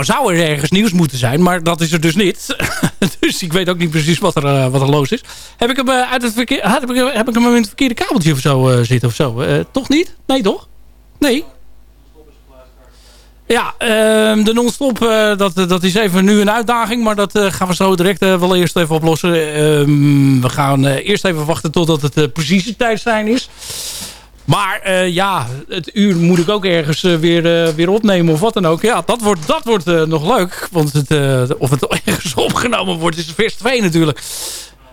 Nou zou er ergens nieuws moeten zijn, maar dat is er dus niet. dus ik weet ook niet precies wat er, wat er los is. Heb ik hem, uit het verkeer, heb, ik, heb ik hem in het verkeerde kabeltje of zo zitten of zo? toch niet? Nee, toch? Nee, ja, uh, de non-stop, dat, dat is even nu een uitdaging. Maar dat gaan we zo direct wel eerst even oplossen. Ehm, we gaan eerst even wachten totdat het precieze tijd zijn is. Maar ja, het uur moet ik ook ergens weer, weer opnemen of wat dan ook. Ja, dat wordt, dat wordt nog leuk. Want het, of het ergens opgenomen wordt is vers 2 natuurlijk.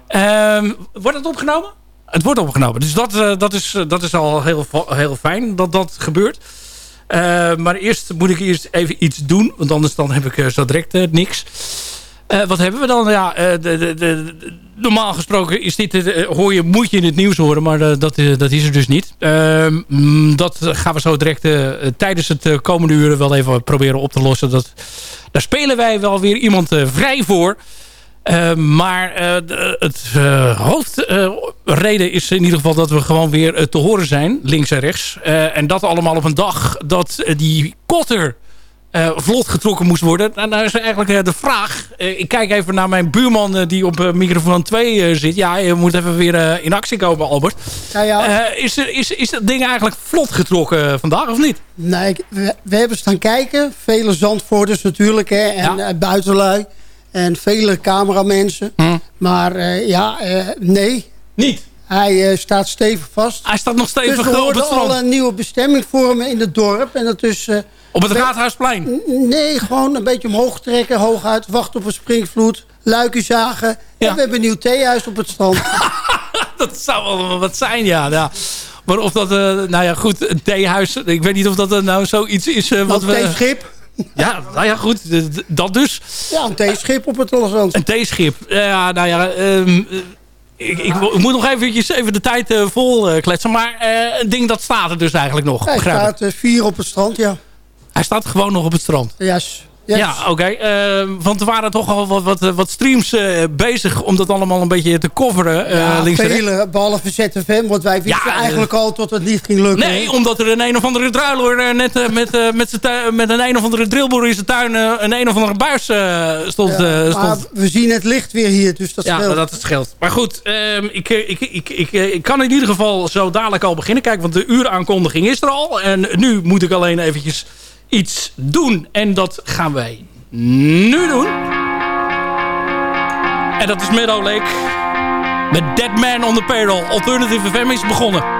Ehm, wordt het opgenomen? Het wordt opgenomen. Dus dat, dat, is, dat is al heel, heel fijn dat dat gebeurt. Maar eerst moet ik eerst even iets doen. Want anders dan heb ik zo direct niks. wat hebben we dan? Ja, de, de, de, normaal gesproken is dit, hoor je, moet je in het nieuws horen. Maar dat, dat is er dus niet. Ehm, dat gaan we zo direct tijdens het komende uren wel even proberen op te lossen. Dat, daar spelen wij wel weer iemand vrij voor. Uh, maar uh, het hoofdreden is in ieder geval dat we gewoon weer te horen zijn, links en rechts. en dat allemaal op een dag dat die kotter vlot getrokken moest worden. Nou, nou is eigenlijk de vraag. ik kijk even naar mijn buurman die op microfoon 2 zit. Ja, je moet even weer in actie komen, Albert. Ja, ja. is, is, is dat ding eigenlijk vlot getrokken vandaag of niet? Nee, we, we, hebben staan kijken. Vele zandvoorters natuurlijk hè, en ja. buitenlui. En vele cameramensen. Hm. Maar uh, ja, uh, nee. Niet? Hij uh, staat stevig vast. Hij staat nog stevig dus op het al een nieuwe bestemming vormen in het dorp. En dat is... op het Raadhuisplein? Nee, gewoon een beetje omhoog trekken, hooguit, wachten op een springvloed, luiken zagen. Ja. En we hebben een nieuw theehuis op het strand. dat zou wel wat zijn, ja. ja. Maar of dat, nou ja, goed, een theehuis. Ik weet niet of dat nou zoiets is uh, wat we... theeschip? Ja, nou ja, goed. Dat dus. Ja, een theeschip op het Lossand. Een theeschip. Ja, nou ja... Um, ik, ik, ik, moet nog eventjes even de tijd uh, vol uh, kletsen. Maar uh, een ding dat staat er dus eigenlijk nog. Hij staat vier op het strand, ja. Hij staat gewoon nog op het strand? Yes. Ja, oké. Okay. Uh, want er waren toch al wat, wat, wat streams uh, bezig om dat allemaal een beetje te coveren. Uh, ja, links vele, behalve ZFM. Want wij wisten ja, eigenlijk al tot het niet ging lukken. Nee, omdat er een een of andere druiler net met, met, met een een of andere drillboer in zijn tuin een een of andere buis stond, ja, Maar we zien het licht weer hier, dus dat ja, scheelt. Ja, dat scheelt. Maar goed, ehm, ik, ik, ik, ik, ik kan in ieder geval zo dadelijk al beginnen. Kijk, want de uuraankondiging is er al. En nu moet ik alleen eventjes iets doen. En dat gaan wij nu doen. En dat is Meadow Lake. Met Dead Man on the Payroll. Alternative FM is begonnen.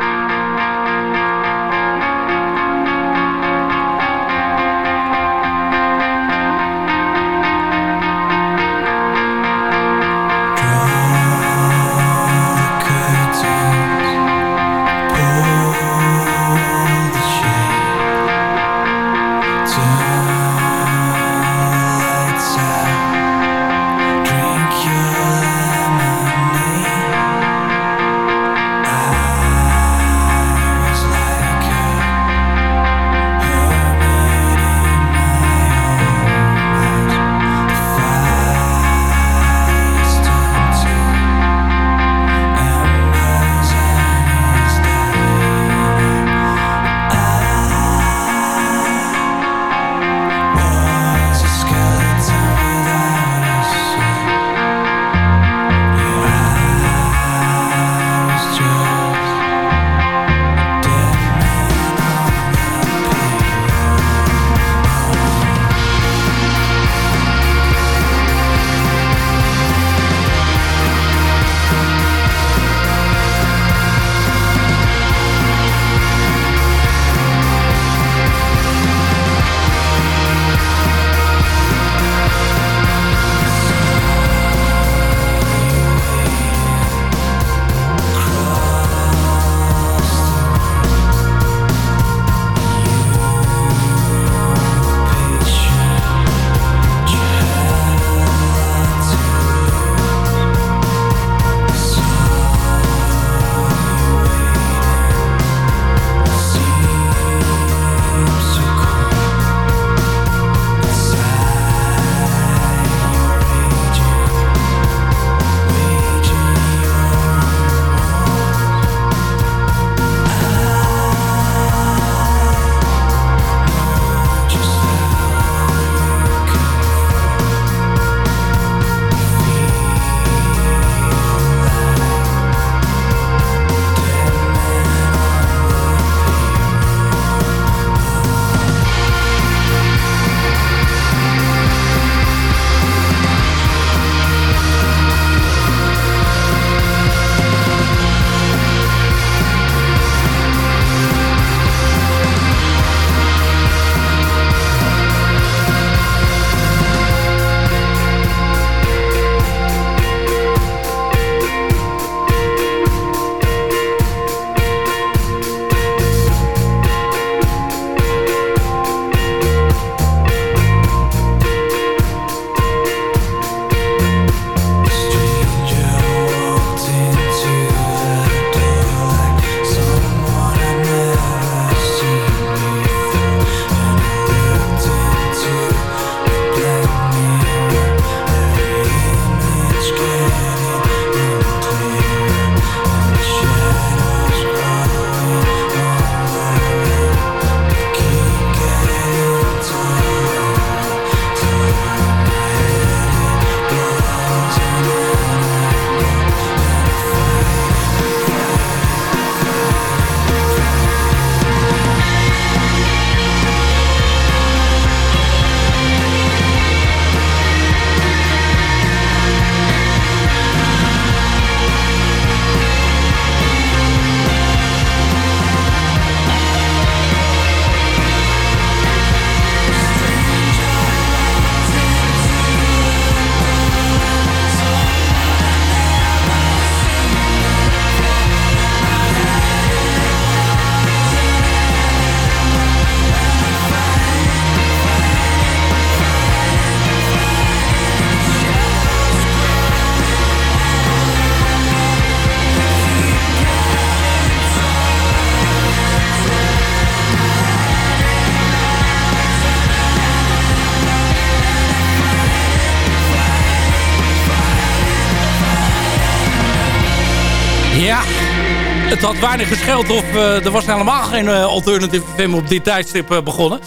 Had weinig gescheeld of uh, er was helemaal geen uh, alternative FM op dit tijdstip uh, begonnen.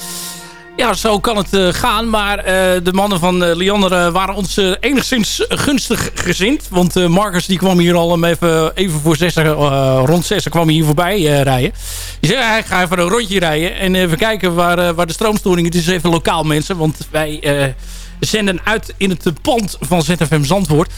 Ja, zo kan het gaan. Maar de mannen van Liander waren ons enigszins gunstig gezind. Want Marcus die kwam hier al even, even voor zes, rond zes kwam hij hier voorbij rijden. Die zei, hij ga even een rondje rijden en even kijken waar, waar de stroomstoring... Het is even lokaal mensen, want wij zenden uit in het pand van ZFM Zandvoort...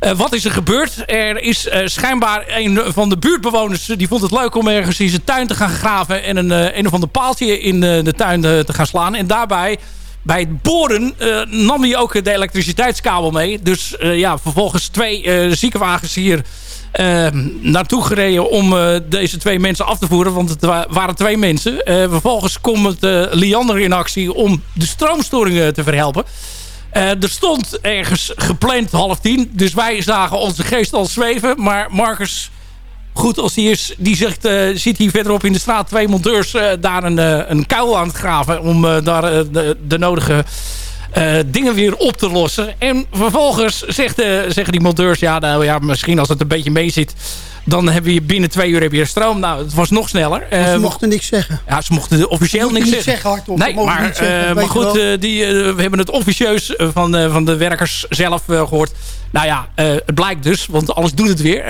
Uh, wat is er gebeurd? Er is uh, schijnbaar een van de buurtbewoners... die vond het leuk om ergens in zijn tuin te gaan graven... en een, een of ander paaltje in de tuin te gaan slaan. En daarbij, bij het boren, nam hij ook de elektriciteitskabel mee. Dus ja, vervolgens twee ziekenwagens hier... naartoe gereden om deze twee mensen af te voeren. Want het waren twee mensen. vervolgens komt Liander in actie om de stroomstoringen te verhelpen. Uh, er stond ergens gepland half tien. Dus wij zagen onze geest al zweven. Maar Marcus, goed als hij is, die zegt, uh, zit hier verderop in de straat twee monteurs uh, daar een, een kuil aan het graven. Om daar de, nodige dingen weer op te lossen. En vervolgens zegt, zeggen die monteurs, ja, nou, ja, misschien als het een beetje mee zit dan hebben we binnen twee uur heb je stroom. Nou, het was nog sneller. ze uh, mochten niks zeggen. Ja, ze mochten officieel niks niet zeggen. hardop. Nee, maar, zeggen, maar goed, die, we hebben het officieus van, van de werkers zelf gehoord. Nou ja, het blijkt dus, want alles doet het weer.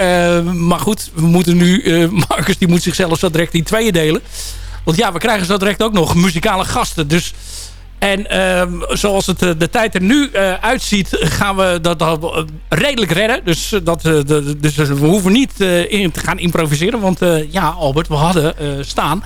maar goed, we moeten nu, Marcus die moet zichzelf zo direct in tweeën delen. Want ja, we krijgen zo direct ook nog muzikale gasten. Dus en uh, zoals het, eh, de tijd er nu uh, uitziet, gaan we dat, uh, redelijk redden. Dus, dat, de, dus we hoeven niet in te gaan improviseren. Want ja, Albert, we hadden staan.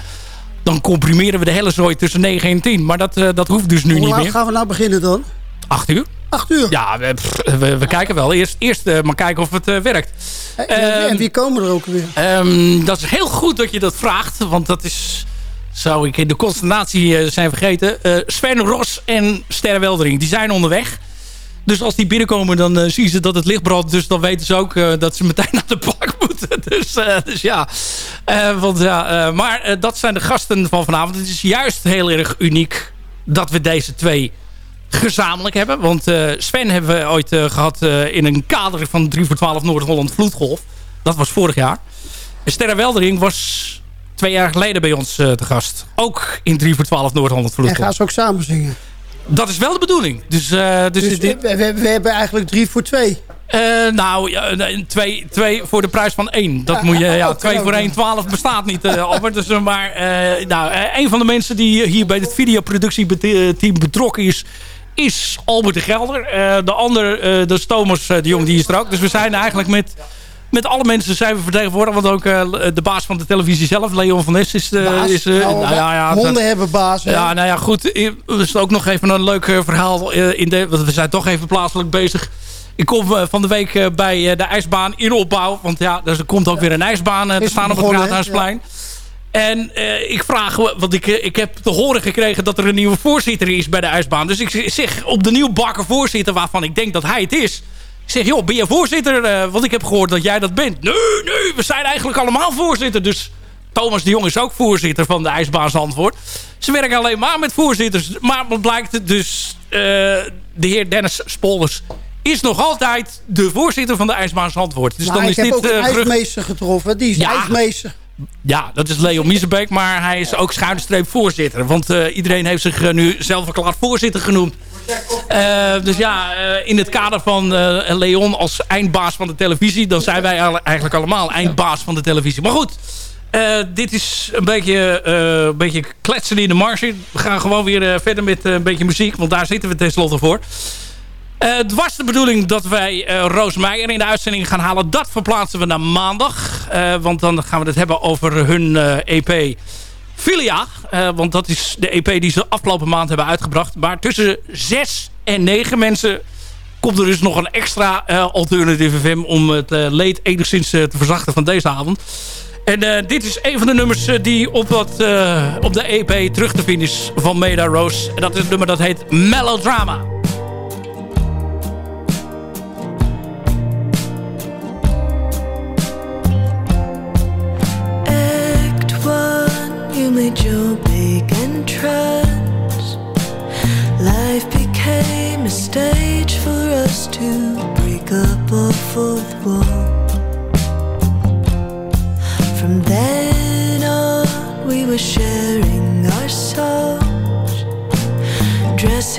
Dan comprimeren we de hele zooi tussen 9 en 10. Maar dat, dat hoeft dus nu niet meer. Hoe gaan we nou beginnen dan? 8 uur. 8 uur? Ja, we, we, we kijken wel. Eerst, eerst maar kijken of het werkt. En, en, ehm, wie komen er ook weer? Um, dat is heel goed dat je dat vraagt. Want dat is zou ik de consternatie eh, zijn vergeten. Uh, Sven Ros en Sterre Weldering, die zijn onderweg. Dus als die binnenkomen, dan uh, zien ze dat het licht brandt. Dus dan weten ze ook dat ze meteen naar de plak moeten. Dus, dus ja. want, ja maar dat zijn de gasten van vanavond. Het is juist heel erg uniek dat we deze twee gezamenlijk hebben. Want Sven hebben we ooit gehad in een kader van 3 voor 12 Noord-Holland Vloedgolf. Dat was vorig jaar. En Sterre Weldering was twee jaar geleden bij ons uh, te gast. Ook in 3 voor 12 Noord-Holland Vloed. En gaan ze ook samen zingen? Dat is wel de bedoeling. Dus, uh, dus, dus dit... we, we, hebben eigenlijk 3 voor 2. Uh, nou, ja, twee, twee voor de prijs van één. Dat moet je, ja, oh, twee voor één, twaalf bestaat niet, uh, Albert. Dus, maar uh, nou, een van de mensen die hier bij het videoproductieteam betrokken is, is Albert de Gelder. de ander, de Stomers de Jong, die is er ook. Dus we zijn eigenlijk met met alle mensen zijn we vertegenwoordigd. Want ook uh, de baas van de televisie zelf, Leon van Nes, is... Is uh, nou, ja, ja, honden dat, hebben baas. Ja, nou ja, goed. Er is ook nog even een leuk verhaal. in de, want we zijn toch even plaatselijk bezig. Ik kom van de week bij de ijsbaan in opbouw. Want ja, dus er komt ook weer een ijsbaan te staan op het Raadhuisplein. En uh, ik vraag, want ik, ik heb te horen gekregen dat er een nieuwe voorzitter is bij de ijsbaan. Dus ik zeg op de nieuwbakken voorzitter waarvan ik denk dat hij het is zeg, joh, ben je voorzitter? Uh, want ik heb gehoord dat jij dat bent. Nee, nee, we zijn eigenlijk allemaal voorzitter. Dus Thomas de Jong is ook voorzitter van de IJsbaan Zandvoort. Ze werken alleen maar met voorzitters. Maar wat blijkt dus, uh, de heer Dennis Spolders is nog altijd de voorzitter van de IJsbaan Zandvoort. Dus nou, dan is ik dit, heb ook een uh, ijsmeester getroffen. Die is ja. ijsmeester. Ja, dat is Leo Miesebeek, maar hij is ook schuine streep voorzitter. Want uh, iedereen heeft zich nu zelf verklaard voorzitter genoemd. Uh, dus ja, in het kader van Leon als eindbaas van de televisie... dan zijn wij eigenlijk allemaal eindbaas van de televisie. Maar goed, dit is een beetje, een beetje kletsen in de marge. We gaan gewoon weer verder met een beetje muziek... want daar zitten we tenslotte voor. Het was de bedoeling dat wij Roos Meijer in de uitzending gaan halen. Dat verplaatsen we naar maandag. want dan gaan we het hebben over hun EP... Filia. Uh, want dat is de EP die ze afgelopen maand hebben uitgebracht. Maar tussen zes en negen mensen komt er dus nog een extra uh, Alternative FM... om het leed enigszins te verzachten van deze avond. En dit is een van de nummers die op, wat, op de EP terug te vinden is van Meda Rose. En dat is het nummer dat heet Melodrama.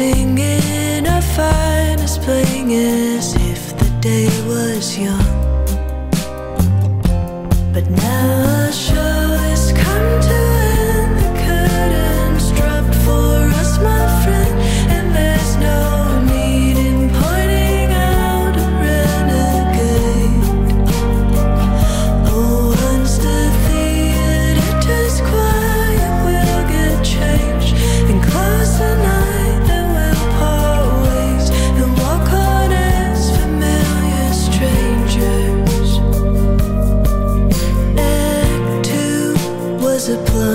Singing our finest playing as if the day was young.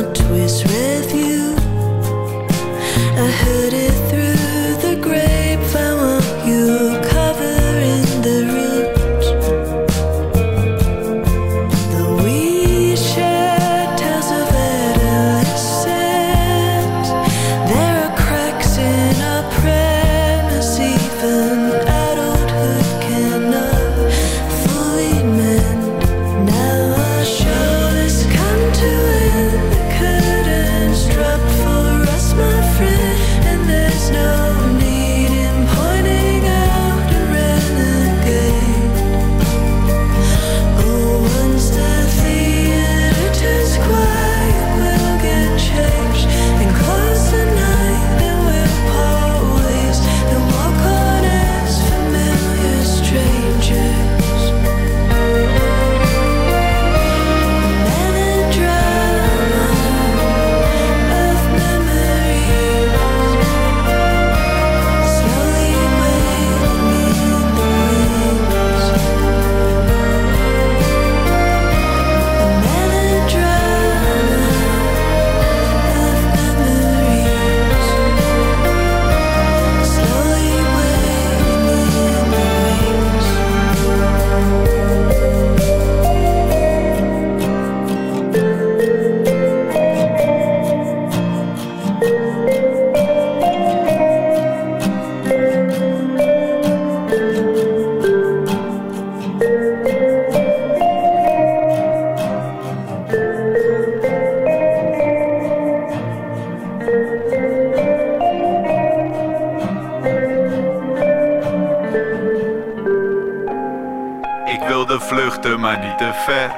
twist refuge. Wilde vluchten, maar niet te ver.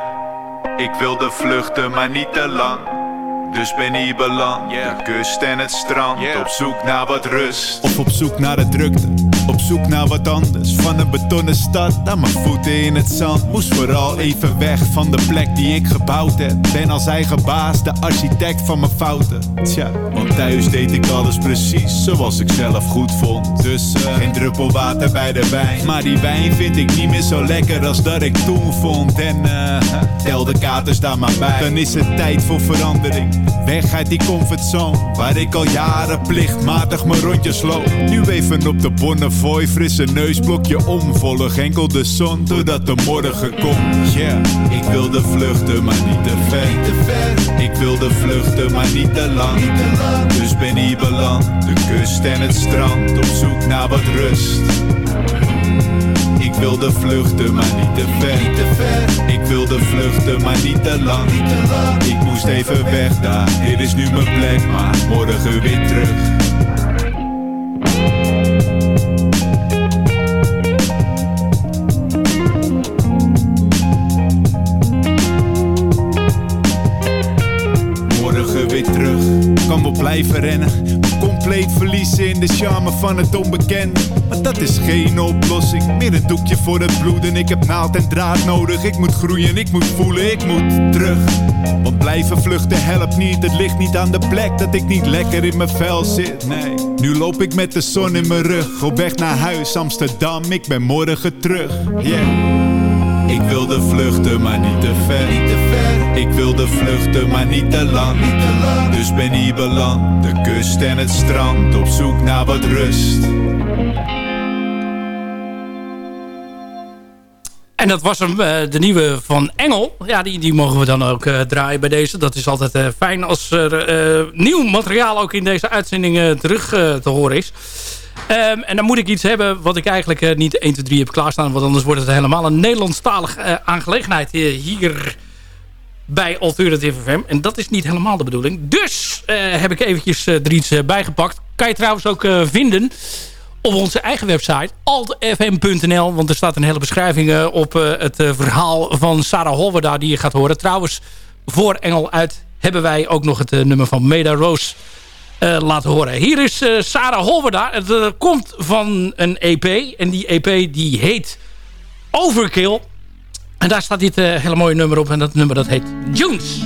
Ik wilde vluchten, maar niet te lang. Dus ben hier beland, de kust en het strand. Op zoek naar wat rust. Of op zoek naar de drukte, zoek naar wat anders. Van een betonnen stad naar mijn voeten in het zand. Moest vooral even weg van de plek die ik gebouwd heb. Ben als eigen baas, de architect van mijn fouten. Tja, want thuis deed ik alles precies zoals ik zelf goed vond. Dus eh, geen druppel water bij de wijn. Maar die wijn vind ik niet meer zo lekker als dat ik toen vond. En eh, tel de katers daar maar bij. Dan is het tijd voor verandering. Weg uit die comfortzone, waar ik al jaren plichtmatig mijn rondjes loop. Nu even op de Bonnefoy, frisse neusblokje omvolg. Enkel de zon, doordat de morgen komt. Yeah, ik wilde vluchten, maar niet te ver. te ver. Ik wilde vluchten, maar niet te lang. Dus ben hier beland, de kust en het strand. Op zoek naar wat rust. Ik wilde vluchten, maar niet te ver. te ver. Ik wilde vluchten, maar niet te lang. Ik moest even weg daar. Dit is nu mijn plek, maar morgen weer terug. De charme van het onbekende. Maar dat is geen oplossing. Meer een doekje voor het bloeden. Ik heb naald en draad nodig. Ik moet groeien, ik moet voelen, ik moet terug. Want blijven vluchten helpt niet. Het ligt niet aan de plek dat ik niet lekker in mijn vel zit. Nee. Nu loop ik met de zon in mijn rug. Op weg naar huis, Amsterdam. Ik ben morgen terug. Yeah. Ik wilde vluchten, maar niet te ver. Niet te ver. Ik wilde vluchten, maar niet te lang. Niet te lang. Dus ben hier beland, de kust en het strand. Op zoek naar wat rust. En dat was hem, eh, de nieuwe van Engel. Ja, die, die mogen we dan ook eh, draaien bij deze. Dat is altijd eh, fijn als er eh, nieuw materiaal ook in deze uitzending terug te horen is. Ehm, en dan moet ik iets hebben wat ik eigenlijk eh, niet 1, 2, 3 heb klaarstaan. Want anders wordt het helemaal een Nederlandstalige eh, aangelegenheid eh, hier bij Alternative FM. En dat is niet helemaal de bedoeling. Dus heb ik eventjes er iets bijgepakt. Kan je trouwens ook vinden op onze eigen website altfm.nl. Want er staat een hele beschrijving op het verhaal van Sarah Holwerda die je gaat horen. Trouwens, voor Engel uit hebben wij ook nog het nummer van Meda Rose eh, laten horen. Hier is eh, Sarah Holverda. Het eh, komt van een EP. En die EP die heet Overkill. En daar staat dit hele mooie nummer op. En dat nummer dat heet Junes.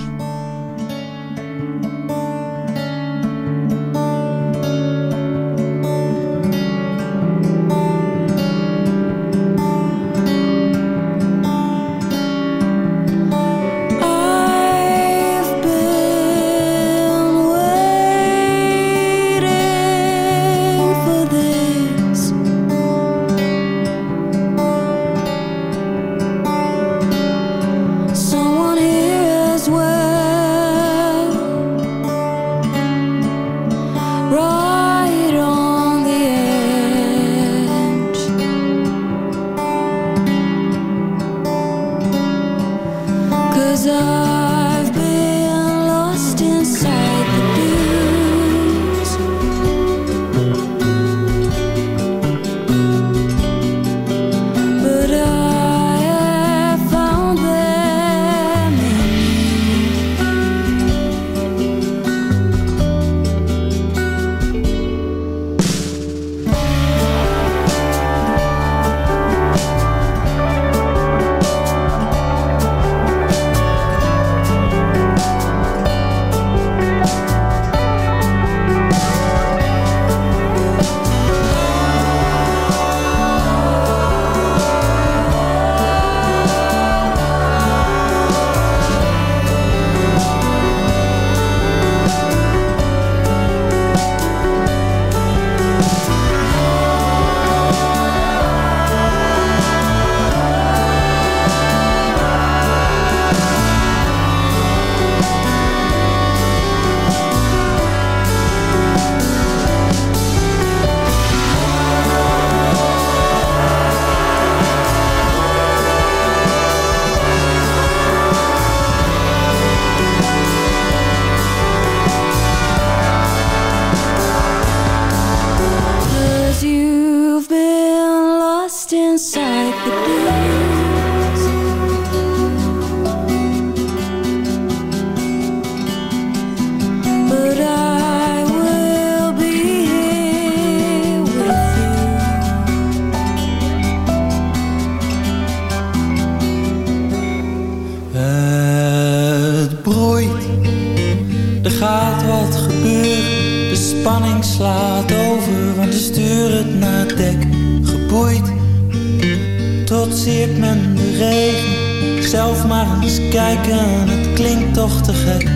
zelf maar eens kijken, het klinkt toch te gek.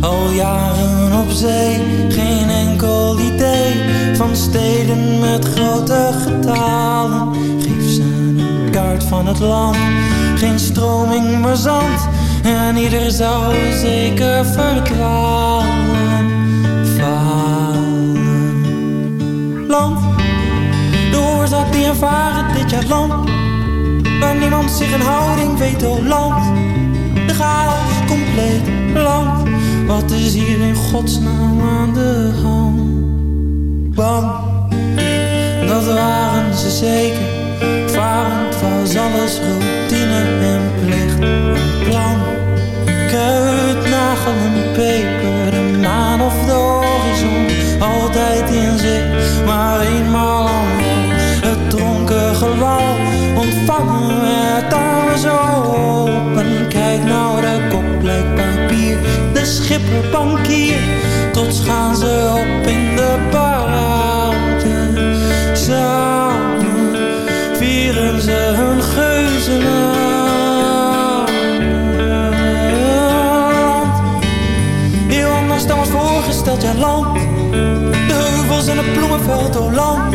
Al jaren op zee, geen enkel idee van steden met grote getalen. Geef ze een kaart van het land, geen stroming maar zand. En ieder zou zeker verdwalen, falen. Land, de oorzaak die ervaren dit jaar land Waar niemand zich in houding weet, hoe lang. De chaos compleet lang. Wat is hier in godsnaam aan de hand? Bang, dat waren ze zeker. Varend was alles routine en plicht. Plan, kuit, nagel en peper. De maan of de horizon, altijd in zicht. Maar eenmaal het dronken gewal ontvangen het daar zo open. Kijk nou, de kop lijkt papier, de schipper bankier. Tot gaan ze op in de buiten. Samen vieren ze hun geuzen Heel anders dan was voorgesteld, ja land. De heuvels en het bloemenveld, oh land.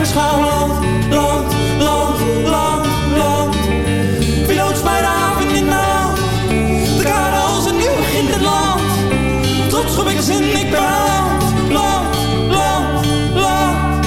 verschuil. Land, land, land, land, loopt mij de haven in de hand? De kade als een nieuw begint het land. Trots roep ik de zin, ik ben land. Land, land, land, land.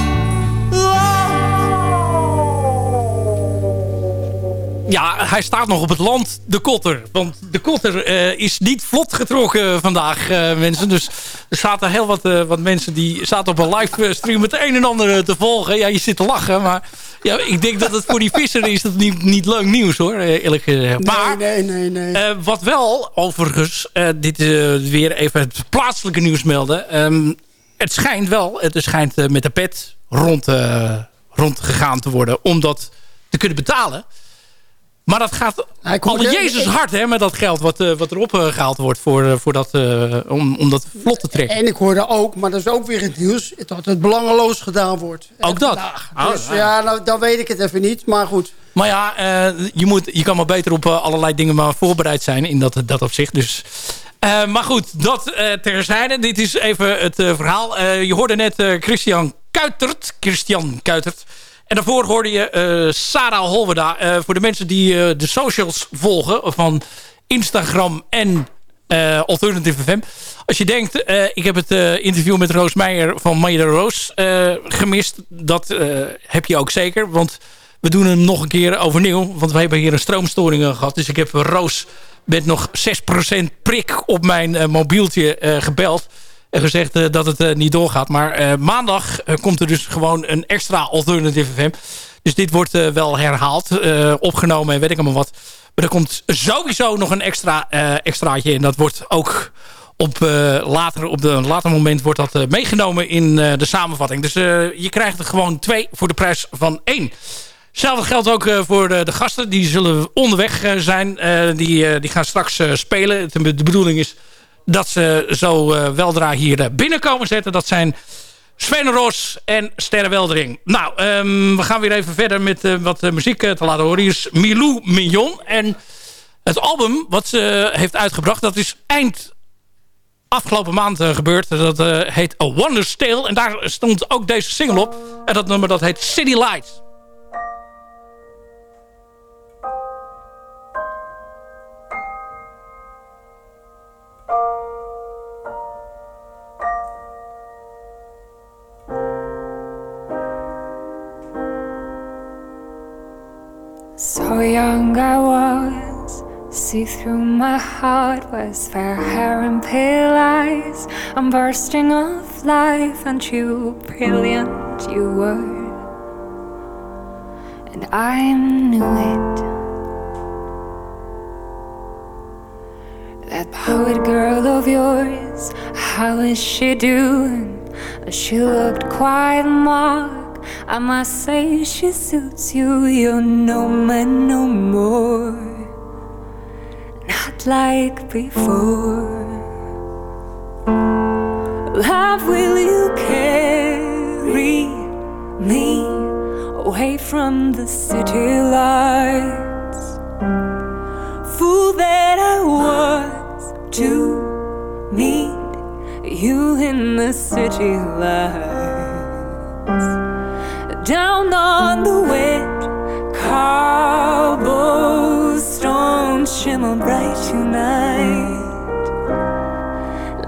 Ja, hij staat nog op het land, de kotter. Want de kotter eh, is niet vlot getrokken vandaag, eh, mensen. Dus er zaten heel wat, eh, wat mensen die zaten op een livestream het een en ander eh, te volgen. Ja, je zit te lachen, maar ja, ik denk dat het voor die visser is dat niet, niet leuk nieuws hoor, eh, eerlijk gezegd. Maar nee, nee, nee. nee. eh, wat wel, overigens, eh, dit eh, weer even het plaatselijke nieuws melden. Ehm, het schijnt wel, het schijnt eh, met de pet rond, eh, rondgegaan te worden om dat te kunnen betalen. Maar dat gaat Hij komt er- Jezus hard hè, met dat geld wat, eh, wat erop eh, gehaald wordt voor, eh, voor dat, om, om dat vlot te trekken. En ik hoorde ook, maar dat is ook weer het nieuws... dat het belangeloos gedaan wordt. Ook dat? Oh, dus ja. ja, nou, dan weet ik het even niet. Maar goed, Maar ja, je, moet, je kan maar beter op allerlei dingen maar voorbereid zijn in dat, dat opzicht. Dus, maar goed, dat terzijde. Dit is even het verhaal. Je hoorde net Christian Kuitert. Christian Kuitert. En daarvoor hoorde je eh, Sarah Holweda. Eh, voor de mensen die eh, de socials volgen van Instagram en eh, Alternative FM. Als je denkt, ik heb het interview met Roos Meijer van Meijer Roos gemist. Dat heb je ook zeker. Want we doen hem nog een keer overnieuw. Want we hebben hier een stroomstoring eh, gehad. Dus ik heb Roos met nog 6% prik op mijn mobieltje gebeld. Gezegd eh, dat het eh, niet doorgaat. Maar eh, maandag komt er dus gewoon een extra Alternative FM. Dus dit wordt wel herhaald, opgenomen en weet ik allemaal wat. Maar er komt sowieso nog een extra extraatje. En dat wordt ook op, later, op een later moment wordt dat meegenomen in de samenvatting. Dus je krijgt er gewoon twee voor de prijs van één. Hetzelfde geldt ook voor de, gasten. Die zullen onderweg zijn. Die, die gaan straks spelen. De bedoeling is dat ze zo eh, weldra hier eh, binnenkomen zetten. Dat zijn Sven Ros en Sterre Weldering. Nou, ehm, we gaan weer even verder met eh, wat muziek te laten horen. Hier is Milou Mignon. En het album wat ze heeft uitgebracht... dat is eind afgelopen maand gebeurd. Dat heet A Wonder's Tale. En daar stond ook deze single op. En dat nummer dat heet City Lights. So young I was, see through my heart was fair hair and pale eyes. I'm bursting of life, and you brilliant you were, and I knew it. That poet girl of yours, how is she doing? She looked quite mock. I must say she suits you. You're no man no more. Not like before. Love, will you carry me away from the city lights? Fool that I was to meet you in the city lights. Down on the wet cobblestone, shimmer bright tonight.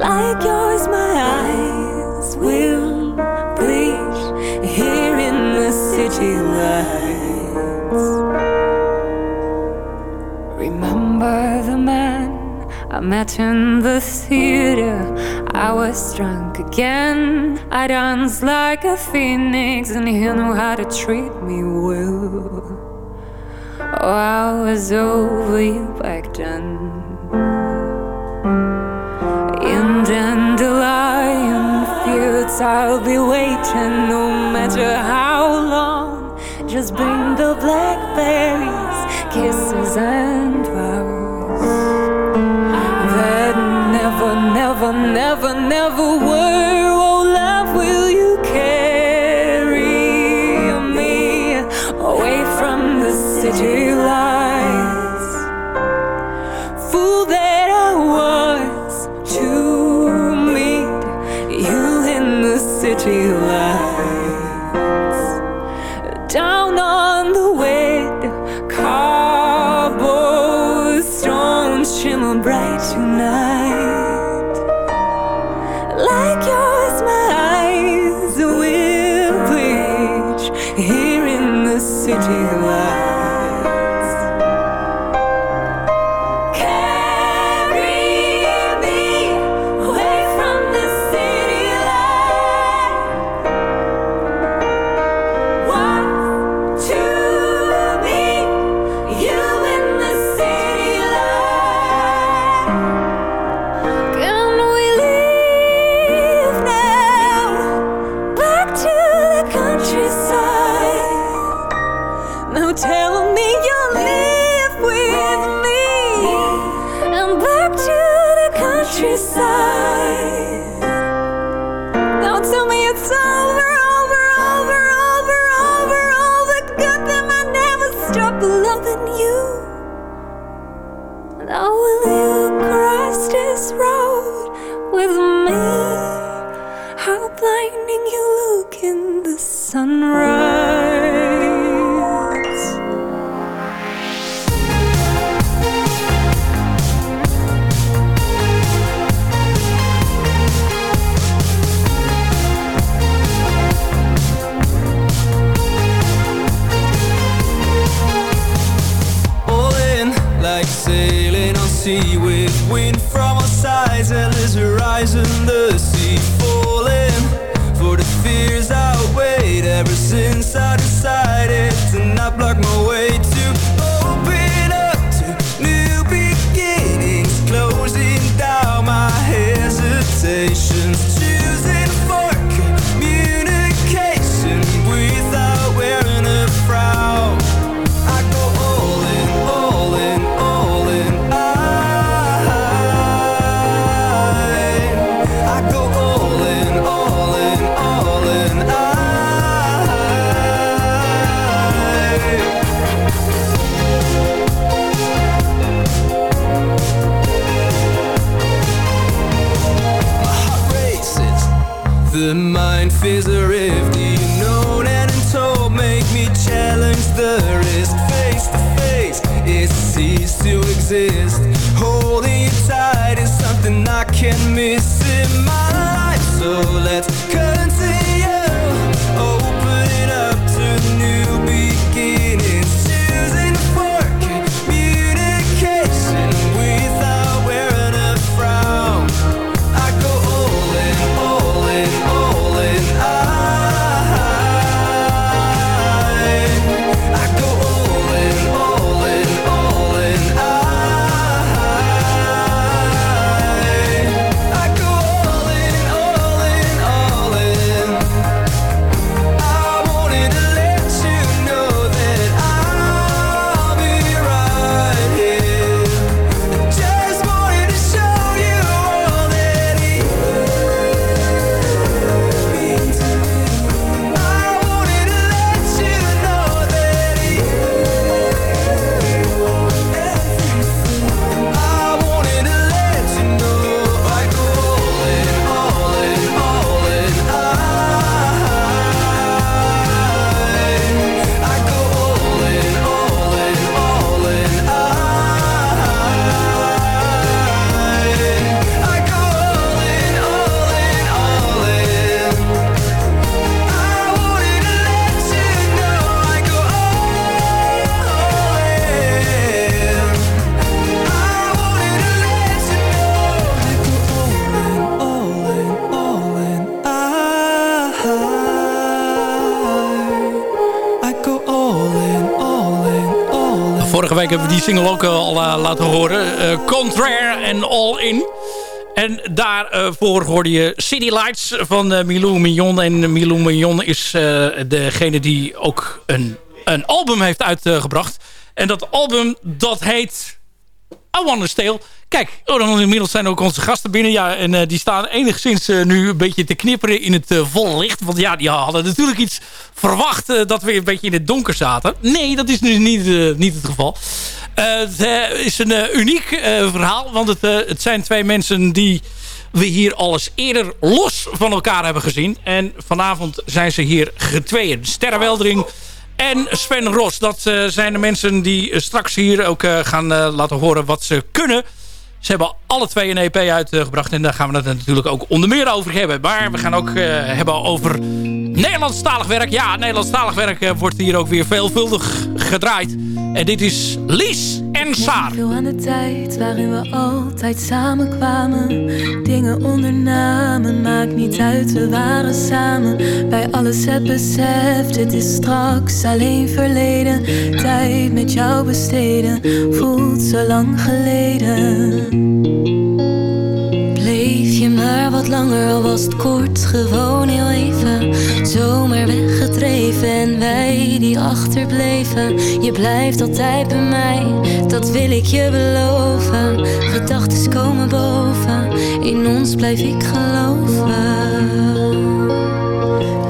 Like yours, my eyes will bleach here in the city lights. Remember the man I met in the theater. I was drunk again. I danced like a phoenix, and he knew how to treat me well. Oh, I was over you back then. In dandelion fields, I'll be waiting no matter how long. Just bring the blackberries, kisses, and never, never, never work. Ik hebben die single ook eh, al eh, laten horen. Eh, Contraire en All In. En daarvoor hoorde je City Lights van Milou Mignon. En Milou Mignon is degene die ook een, een album heeft uitgebracht. En dat album dat heet I Wanna. Kijk, oh, inmiddels zijn ook onze gasten binnen. Ja, en uh, die staan enigszins uh, nu een beetje te knipperen in het uh, volle licht. Want ja, die hadden natuurlijk iets verwacht dat we een beetje in het donker zaten. Nee, dat is nu niet, niet het geval. het is een uniek verhaal. Want het, het zijn twee mensen die we hier alles eerder los van elkaar hebben gezien. En vanavond zijn ze hier getweeën. Sterrenweldering en Sven Ros. Dat zijn de mensen die straks hier ook gaan laten horen wat ze kunnen... Ze hebben alle twee een EP uitgebracht. En daar gaan we het natuurlijk ook onder meer over hebben. Maar we gaan ook uh, hebben over Nederlandstalig werk. Ja, Nederlandstalig werk uh, wordt hier ook weer veelvuldig gedraaid. En dit is Lies en Saar. Ik aan de tijd waarin we altijd samenkwamen. Dingen ondernamen, maakt niet uit, we waren samen. Bij alles het beseft, het is straks alleen verleden. Tijd met jou besteden, voelt zo lang geleden. Bleef je maar wat langer, al was het kort, gewoon heel even. Zomaar weggedreven en wij die achterbleven. Je blijft altijd bij mij, dat wil ik je beloven. Gedachten komen boven, in ons blijf ik geloven.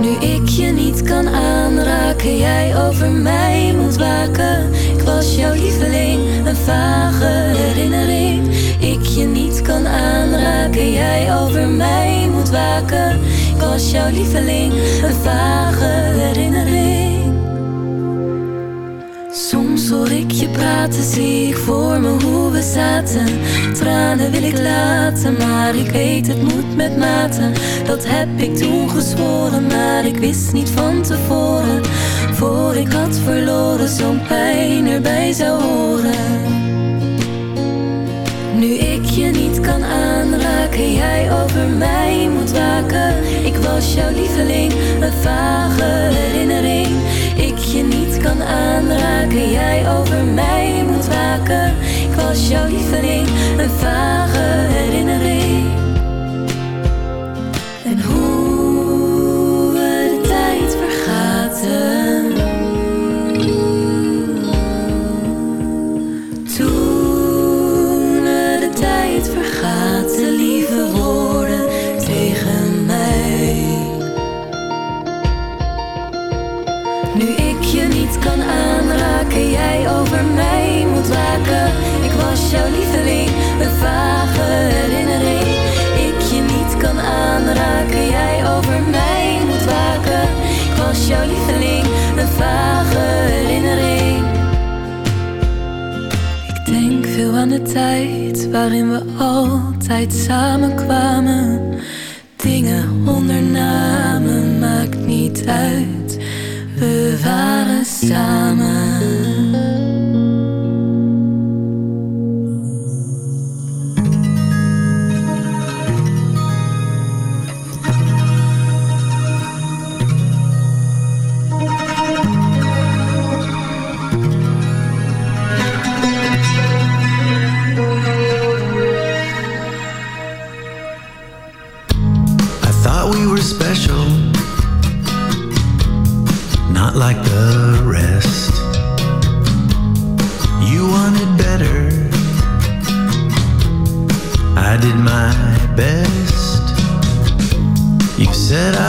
Nu ik je niet kan aanraken, jij over mij moet waken. Ik was jouw lieveling, een vage herinnering. Je niet kan aanraken, jij over mij moet waken. Ik was jouw lieveling, een vage herinnering. Soms hoor ik je praten, zie ik voor me hoe we zaten. Tranen wil ik laten, maar ik weet het moet met mate. Dat heb ik toen gezworen, maar ik wist niet van tevoren. Voor ik had verloren, zo'n pijn erbij zou horen. Nu je niet kan aanraken, jij over mij moet waken. Ik was jouw lieveling, een vage herinnering. Ik je niet kan aanraken, jij over mij moet waken. Ik was jouw lieveling, een vage herinnering. Was jouw lieveling, een vage herinnering. Ik je niet kan aanraken, jij over mij moet waken. Ik was jouw lieveling, een vage herinnering. Ik denk veel aan de tijd waarin we altijd samenkwamen. Dingen ondernamen, maakt niet uit. We waren samen.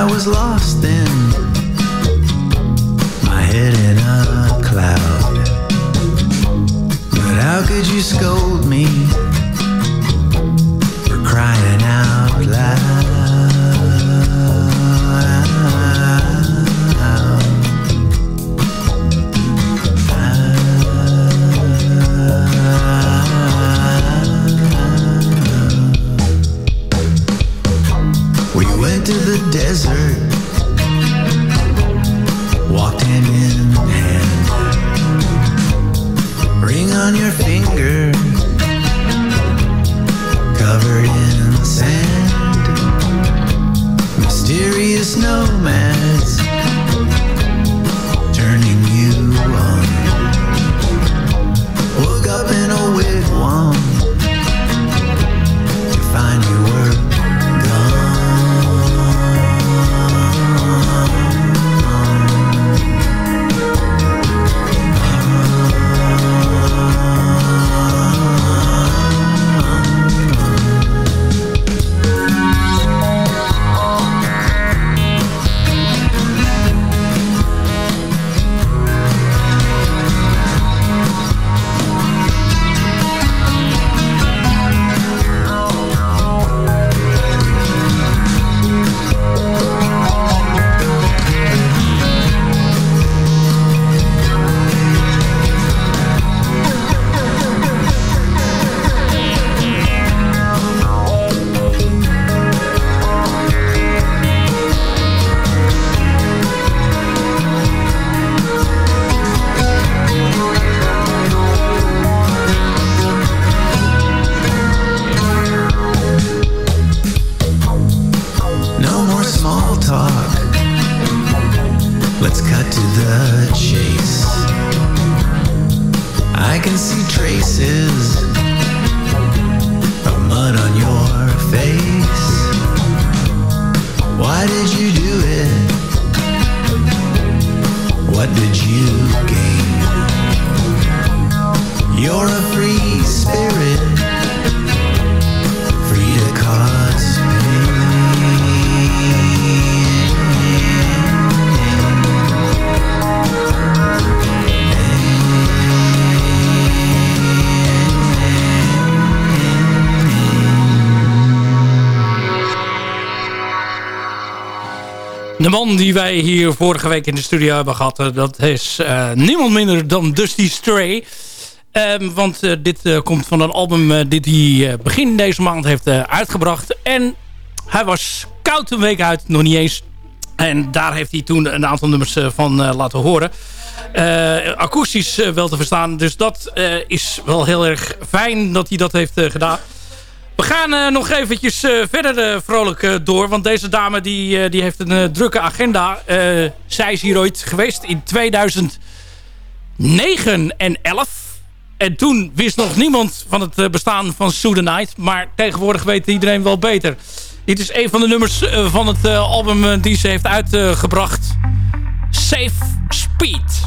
Was lost then, my head in a cloud. But how could you scold me for crying out loud? De man die wij hier vorige week in de studio hebben gehad... eh, dat is eh, niemand minder dan Dusty Stray. Ehm, want eh, dit komt van een album dit hij begin deze maand heeft uitgebracht. En hij was koud een week uit, nog niet eens. En daar heeft hij toen een aantal nummers van laten horen. Akoestisch wel te verstaan. Dus dat is wel heel erg fijn dat hij dat heeft gedaan. We gaan eh, nog eventjes eh, verder eh, vrolijk door. Want deze dame die, die heeft een drukke agenda. Zij is hier ooit geweest in 2009 en 11. En toen wist nog niemand van het bestaan van Night. Maar tegenwoordig weet iedereen wel beter. Dit is een van de nummers van het album die ze heeft uitgebracht. Safe Speed.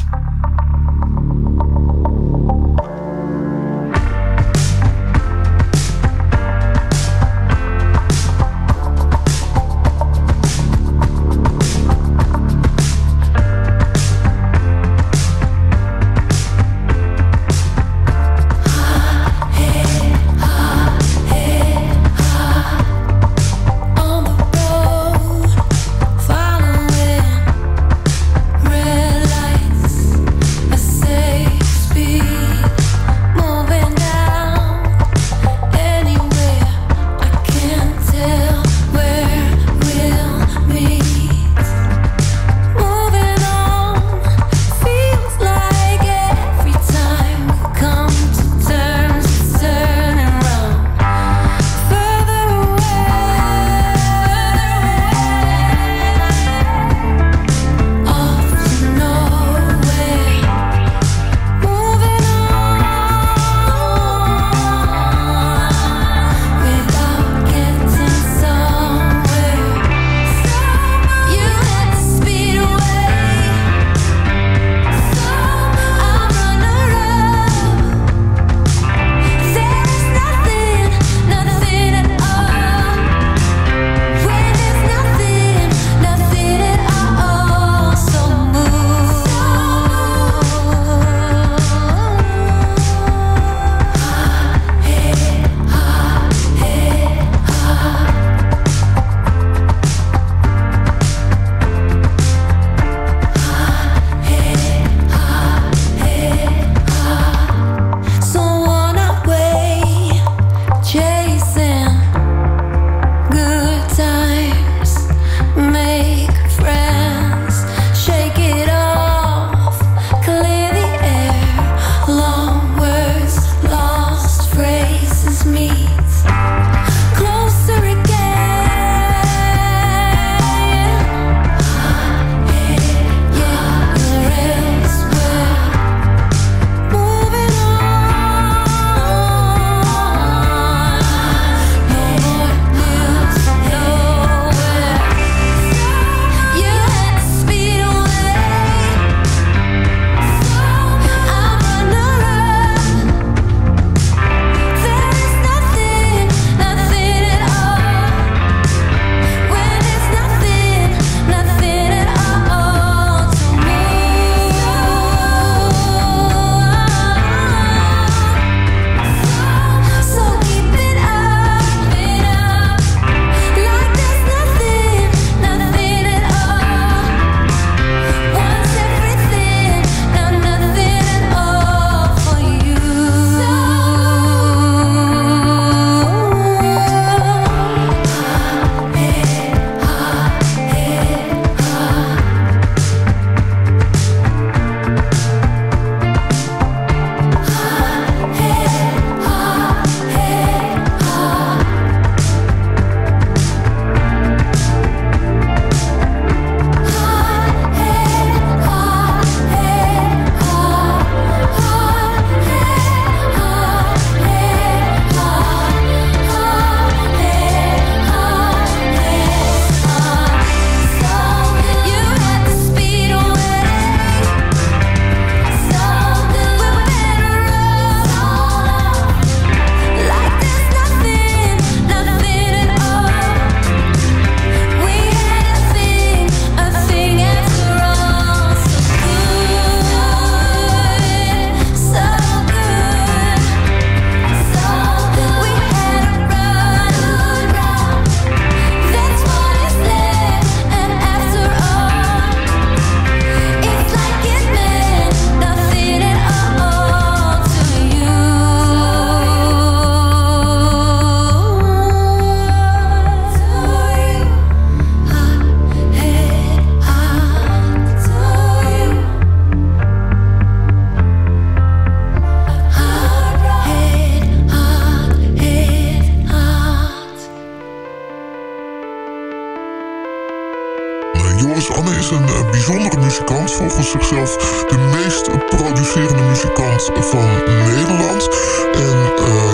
Van Nederland. En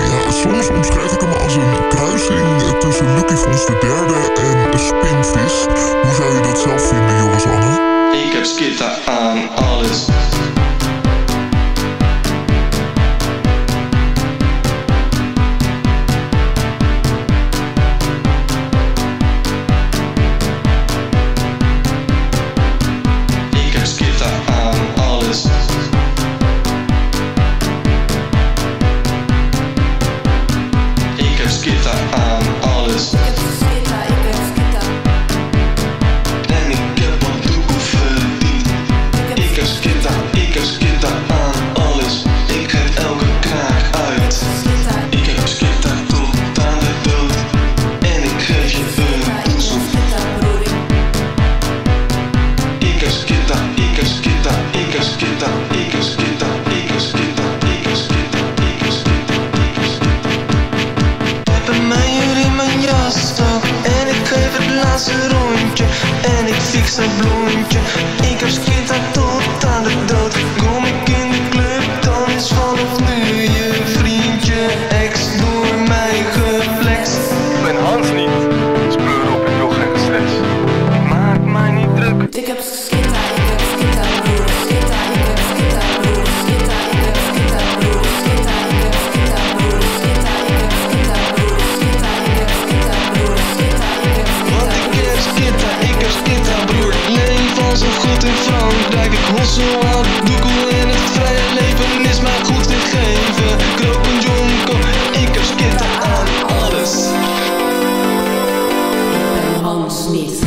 ja, soms omschrijf ik hem als een kruising tussen Lucky Fons de derde en Spinvis. Hoe zou je dat zelf vinden, Joris Anne? Ik heb skitter aan alles. meses.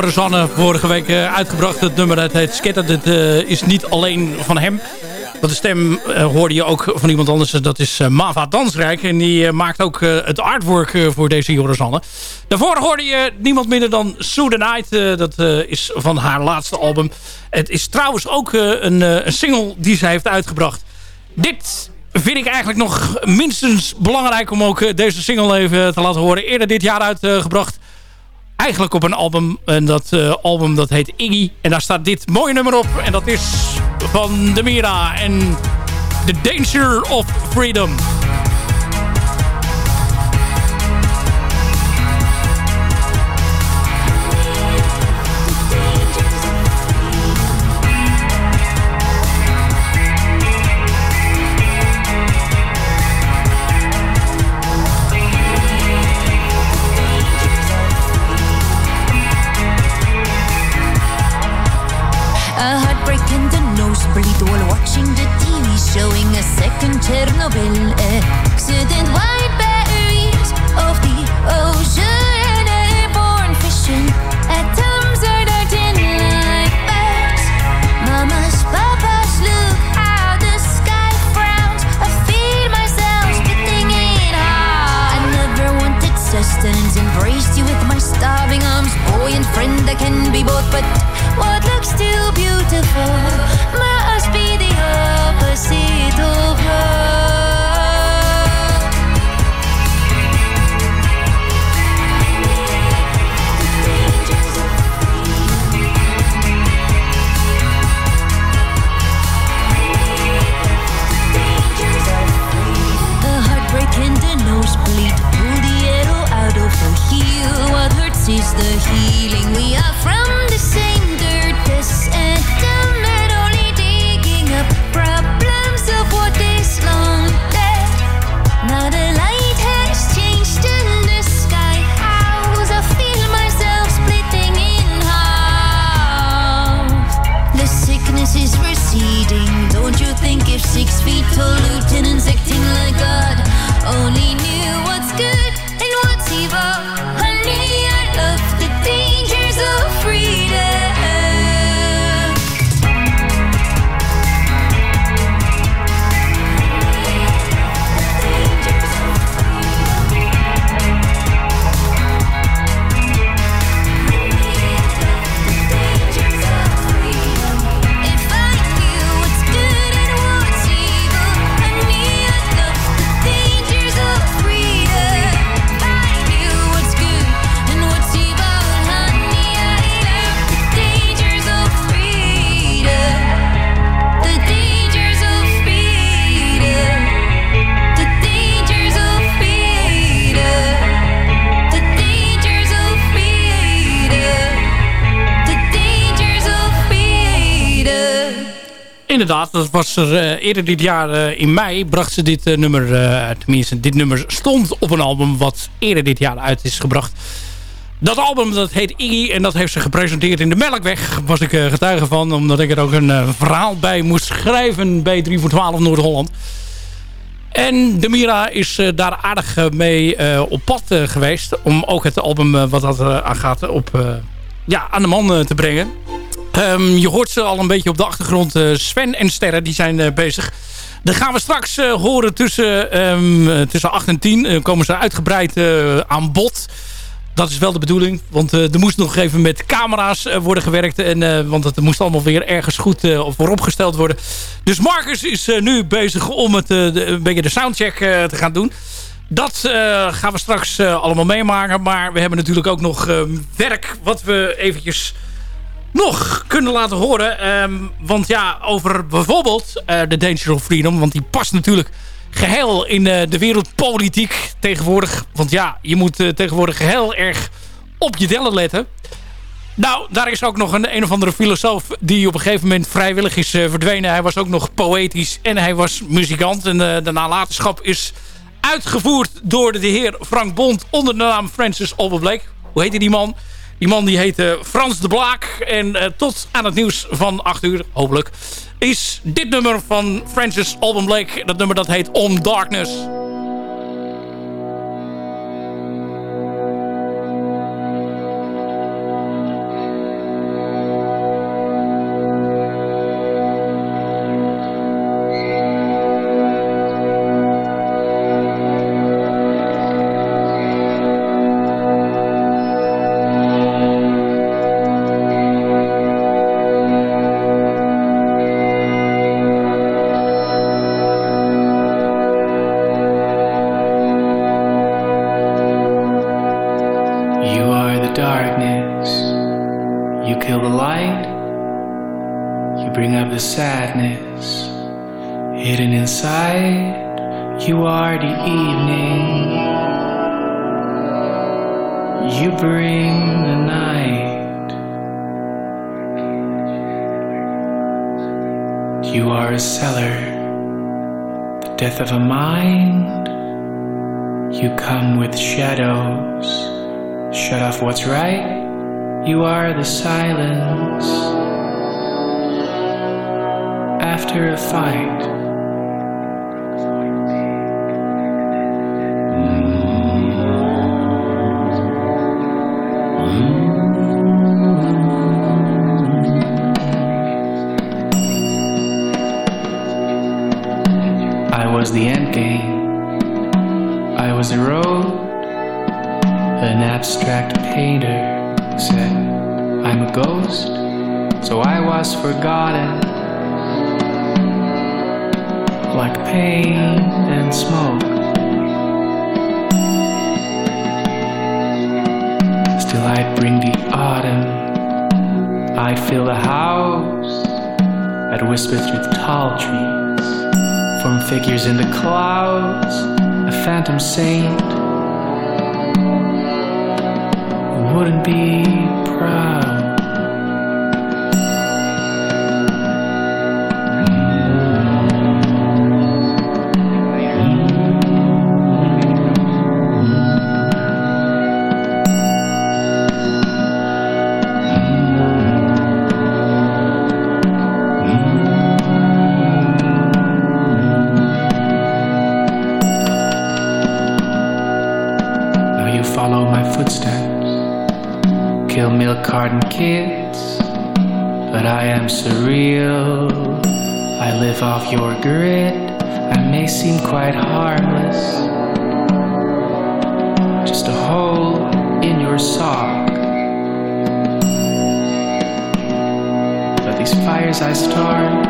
Rosanne vorige week uh, uitgebracht. Het nummer het heet Skitter. Dit uh, is niet alleen van hem. Want de stem uh, hoorde je ook van iemand anders. Dat is Mava Dansrijk. En die maakt ook het artwork voor deze Jorazanne. Daarvoor hoorde je niemand minder dan Sue the Night. dat is van haar laatste album. Het is trouwens ook een single die ze heeft uitgebracht. Dit vind ik eigenlijk nog minstens belangrijk om ook deze single even te laten horen. Eerder dit jaar uitgebracht eigenlijk op een album. En dat album dat heet Iggy. En daar staat dit mooie nummer op. En dat is van de Mira en The Danger of Freedom. watching the TV showing a second Chernobyl. Inderdaad, dat was er eh, eerder dit jaar eh, in mei bracht ze dit eh, nummer, tenminste dit nummer stond op een album wat eerder dit jaar uit is gebracht. Dat album dat heet Iggy en dat heeft ze gepresenteerd in de Melkweg. Was ik getuige van, omdat ik er ook een verhaal bij moest schrijven bij 3 voor 12 Noord-Holland. En de Mira is daar aardig mee op pad geweest. Om ook het album wat dat eh, aangaat op, ja, aan de man te brengen. Ehm, je hoort ze al een beetje op de achtergrond. eh, Sven en Sterren die zijn eh, bezig. Dan gaan we straks eh, horen tussen, ehm, eh, tussen 8 en 10. eh, komen ze uitgebreid aan bod. Dat is wel de bedoeling. Want er moest nog even met camera's worden gewerkt. En, want het moest allemaal weer ergens goed vooropgesteld worden. Dus Marcus is nu bezig om het, een beetje de soundcheck te gaan doen. Dat gaan we straks allemaal meemaken. Maar we hebben natuurlijk ook nog werk wat we eventjes nog kunnen laten horen. Ehm, want ja, over bijvoorbeeld eh, de Danger of Freedom. Want die past natuurlijk geheel in eh, de wereldpolitiek tegenwoordig. Want ja, je moet eh, tegenwoordig heel erg op je dellen letten. Nou, daar is ook nog een een of andere filosoof die op een gegeven moment vrijwillig is verdwenen. Hij was ook nog poëtisch en hij was muzikant. En de nalatenschap is uitgevoerd door de heer Frank Bond onder de naam Francis Albert Blake. Hoe heette die man? Die man die heette Frans de Blaak. En eh, tot aan het nieuws van 8 uur, hopelijk, is dit nummer van Francis Alban Blake. Dat nummer dat heet On Darkness. I'd fill the house. I'd whisper through the tall trees. Form figures in the clouds. A phantom saint wouldn't be proud. Surreal. I live off your grid. I may seem quite harmless, just a hole in your sock. But these fires I start